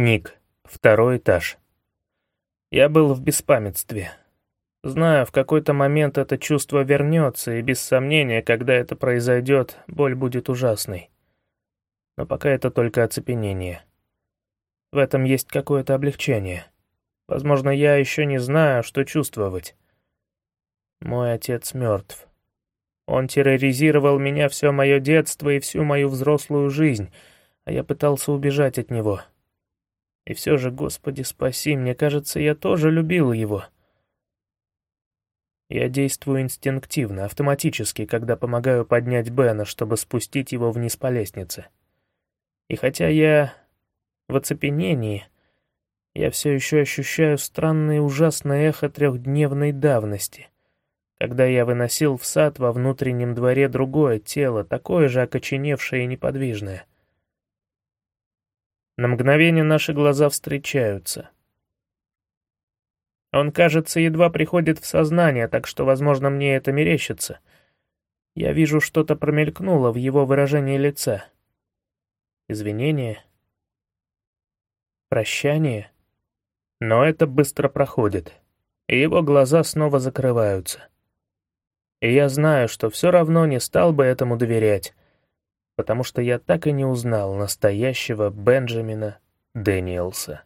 Ник, второй этаж. Я был в беспамятстве. Знаю, в какой-то момент это чувство вернется, и без сомнения, когда это произойдет, боль будет ужасной. Но пока это только оцепенение. В этом есть какое-то облегчение. Возможно, я еще не знаю, что чувствовать. Мой отец мертв. Он терроризировал меня все мое детство и всю мою взрослую жизнь, а я пытался убежать от него. И все же, Господи, спаси, мне кажется, я тоже любил его. Я действую инстинктивно, автоматически, когда помогаю поднять Бена, чтобы спустить его вниз по лестнице. И хотя я в оцепенении, я все еще ощущаю странное ужасное эхо трехдневной давности, когда я выносил в сад во внутреннем дворе другое тело, такое же окоченевшее и неподвижное. На мгновение наши глаза встречаются. Он, кажется, едва приходит в сознание, так что, возможно, мне это мерещится. Я вижу, что-то промелькнуло в его выражении лица. Извинение? Прощание? Но это быстро проходит, и его глаза снова закрываются. И я знаю, что все равно не стал бы этому доверять, потому что я так и не узнал настоящего Бенджамина Дэниелса.